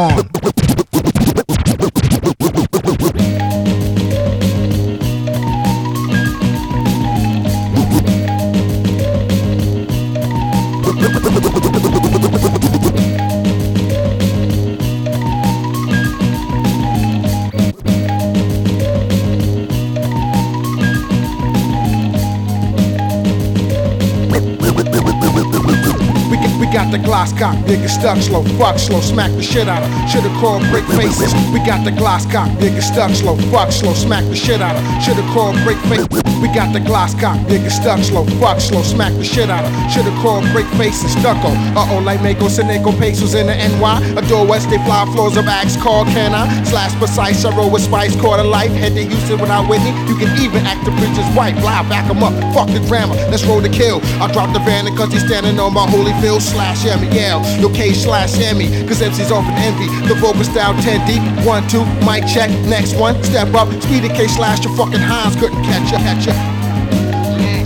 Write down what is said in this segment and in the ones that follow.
on. Got the gloss cock, nigga stuck slow, fuck slow, smack the shit out of. Shoulda called break faces. We got the gloss cock, nigga stuck slow, fuck slow, smack the shit out of. Shoulda called break faces. We got the gloss cock, nigga stuck slow, fuck slow, smack the shit out of. Shoulda called break faces, stucco. Uh oh, like Mako, Seneco, Pesos in the NY. Adore West, they fly floors of axe called can I? Slash precise, I roll with spice, quarter life. Head to Houston without Whitney. You can even act the preacher's wife. Lie, back him up, fuck the grammar. Let's roll the kill. I drop the van cause he's standing on my holy field slash Emmy, yeah. Yo, K slash Emmy, cause MC's often envy. The vocal style 10 deep, one, two, mic check, next one, step up, speed K slash your fucking Hines couldn't catch ya, catch ya.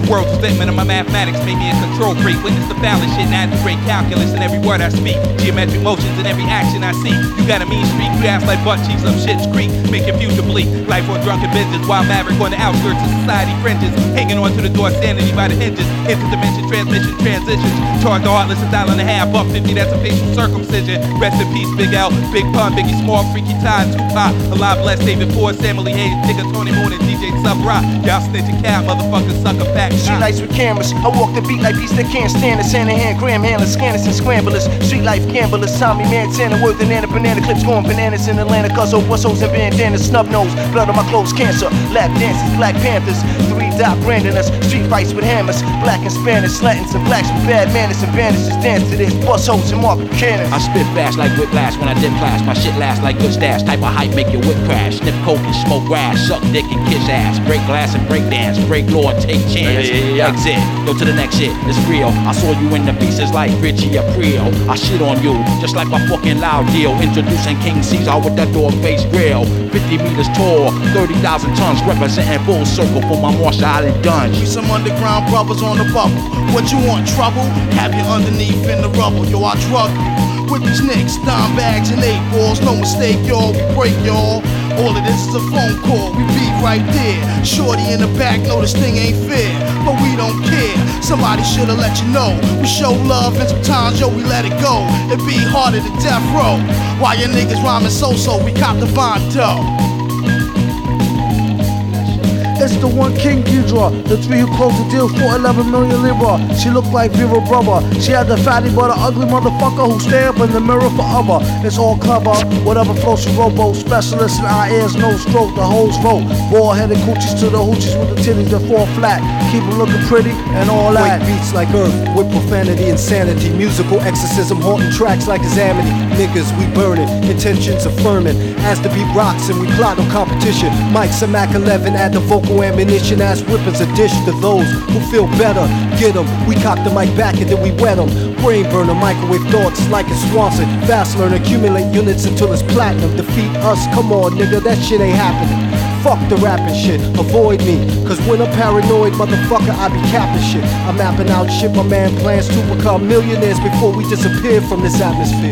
World's statement of my mathematics made me a control freak. Witness the balance shit, add the great calculus in every word I speak. Geometric motions in every action I see. You got a mean streak, you ass like butt cheeks up shit's creek. Make future bleak. Life on drunken business, wild maverick on the outskirts of society fringes. Hanging on to the door, standing by the hinges. Interdimension, transmission, transitions. Charge the heartless a dollar and a half, up 50, that's a facial circumcision. Rest in peace, Big L, Big Pun, Biggie Small, Freaky Tah, Tupac. Alive, blessed, David Ford, Emily Hayes, Nigga Tony Moon, and DJ Subroc. Y'all snitching cat, motherfuckers, sucker back. Street lights with cameras. I walk the beat like beats that can't stand it. Santa hand, gram handlers, scanners and scramblers. Street life gamblers. Tommy Montana, worth banana, banana clips going bananas in Atlanta. Cuz of wussos and bandanas, snub nose, blood on my clothes, cancer. Lap dances, Black Panthers. Three dot branding us. Street fights with hammers. Black and Spanish, Latins and blacks with bad manners and bandages. Dance to this. Bust hoes and market cannons. I spit fast like whiplash when I dip class. My shit lasts like good stash. Type of hype make your whip crash. Sniff coke and smoke grass. Suck dick and kiss ass. Break glass and break dance. Break law and take chance. Yeah, yeah, yeah. Exit. Go to the next shit. It's real. I saw you in the pieces like Richie Aprile. I shit on you just like my fucking loud deal. Introducing King Caesar with that door face grill. 50 meters tall, 30,000 tons. Representing full circle for my Duns. We some underground brothers on the bubble. What you want, trouble? Have you underneath in the rubble. Yo, I drug you with these nicks, dime bags and eight balls. No mistake, y'all, we break y'all. All of this is a phone call, we be right there. Shorty in the back, know this thing ain't fair, but we don't care. Somebody should've let you know. We show love and sometimes, yo, we let it go. It be harder than death row. While your niggas rhyming so-so, we cop the bond dough. It's the one King Geedorah, the three who closed the deal for 11 million libra. She looked like Vera Brother. She had the fatty but an ugly motherfucker who stare up in the mirror forever. It's all clever, whatever floats your robo. Specialists in our ears, no stroke, the hoes vote. Ball headed coochies to the hoochies with the titties that fall flat. Keep them looking pretty and all that. Break beats like earth with profanity, insanity. Musical exorcism, haunting tracks like Examity. Niggas, we burning, intentions affirming. As the beat rocks and we plot no competition. Mike's a Mac 11, at the vocal Ammunition ammunition as weapons a dish to those who feel better. Get them, we cock the mic back and then we wet them. Brain burner, microwave thoughts like a Swanson. Fast learn, accumulate units until it's platinum. Defeat us, come on, nigga, that shit ain't happening. Fuck the rapping shit, avoid me. Cause when I'm paranoid, motherfucker, I be capping shit. I'm mapping out shit, my man plans to become millionaires before we disappear from this atmosphere.